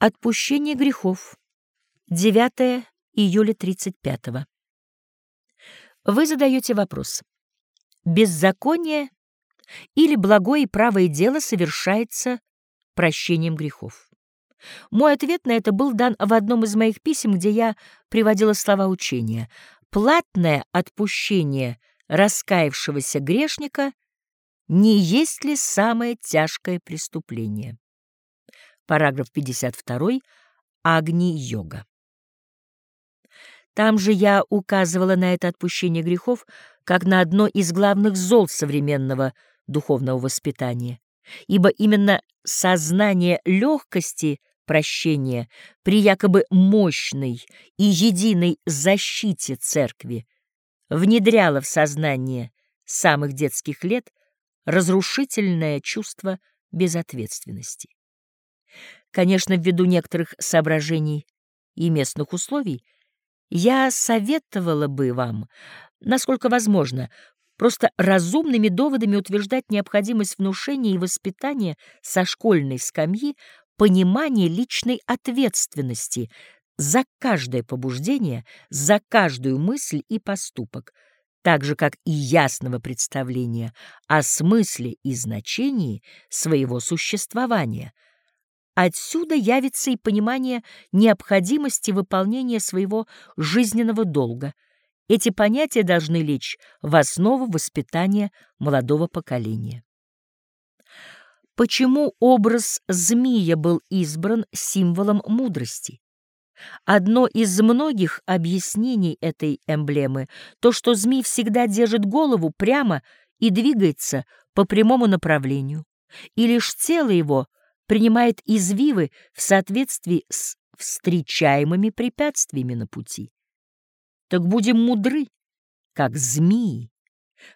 Отпущение грехов. 9 июля 35 -го. Вы задаете вопрос. Беззаконие или благое и правое дело совершается прощением грехов? Мой ответ на это был дан в одном из моих писем, где я приводила слова учения. Платное отпущение раскаявшегося грешника не есть ли самое тяжкое преступление? Параграф 52. Агни-йога. Там же я указывала на это отпущение грехов как на одно из главных зол современного духовного воспитания, ибо именно сознание легкости прощения при якобы мощной и единой защите церкви внедряло в сознание самых детских лет разрушительное чувство безответственности. Конечно, ввиду некоторых соображений и местных условий, я советовала бы вам, насколько возможно, просто разумными доводами утверждать необходимость внушения и воспитания со школьной скамьи понимания личной ответственности за каждое побуждение, за каждую мысль и поступок, так же, как и ясного представления о смысле и значении своего существования — Отсюда явится и понимание необходимости выполнения своего жизненного долга. Эти понятия должны лечь в основу воспитания молодого поколения. Почему образ змея был избран символом мудрости? Одно из многих объяснений этой эмблемы — то, что змей всегда держит голову прямо и двигается по прямому направлению, и лишь тело его — принимает извивы в соответствии с встречаемыми препятствиями на пути. Так будем мудры, как змеи.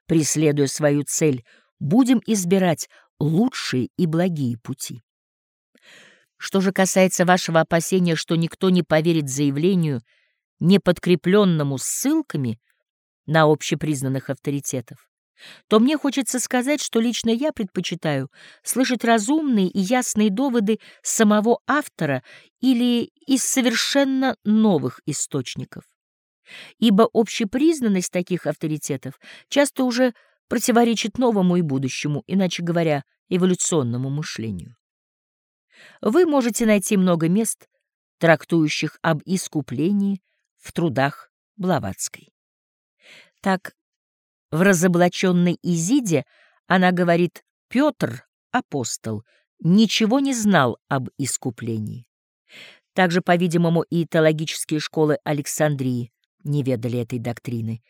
Преследуя свою цель, будем избирать лучшие и благие пути. Что же касается вашего опасения, что никто не поверит заявлению, не подкрепленному ссылками на общепризнанных авторитетов, то мне хочется сказать, что лично я предпочитаю слышать разумные и ясные доводы самого автора или из совершенно новых источников. Ибо общепризнанность таких авторитетов часто уже противоречит новому и будущему, иначе говоря, эволюционному мышлению. Вы можете найти много мест, трактующих об искуплении в трудах Блаватской. Так в разоблаченной Изиде она говорит «Петр, апостол, ничего не знал об искуплении». Также, по-видимому, и теологические школы Александрии не ведали этой доктрины.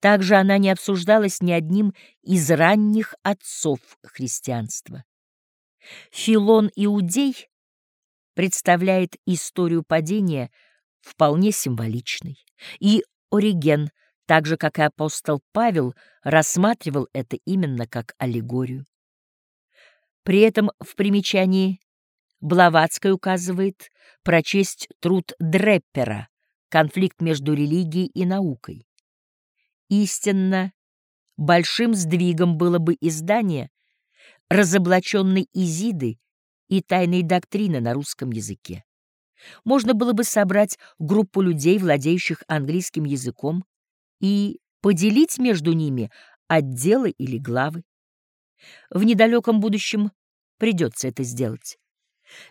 Также она не обсуждалась ни одним из ранних отцов христианства. Филон Иудей представляет историю падения вполне символичной, и Ориген — так же, как и апостол Павел, рассматривал это именно как аллегорию. При этом в примечании Блаватской указывает прочесть труд Дреппера «Конфликт между религией и наукой». Истинно, большим сдвигом было бы издание разоблаченной Изиды и тайной доктрины на русском языке. Можно было бы собрать группу людей, владеющих английским языком, и поделить между ними отделы или главы. В недалеком будущем придется это сделать.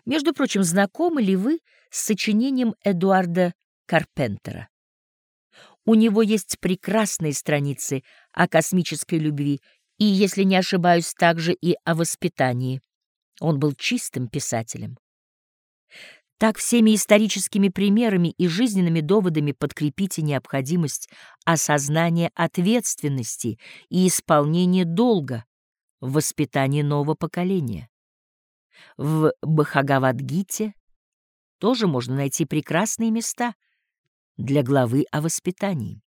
Между прочим, знакомы ли вы с сочинением Эдуарда Карпентера? У него есть прекрасные страницы о космической любви и, если не ошибаюсь, также и о воспитании. Он был чистым писателем. Так всеми историческими примерами и жизненными доводами подкрепите необходимость осознания ответственности и исполнения долга в воспитании нового поколения. В Бхагавадгите тоже можно найти прекрасные места для главы о воспитании.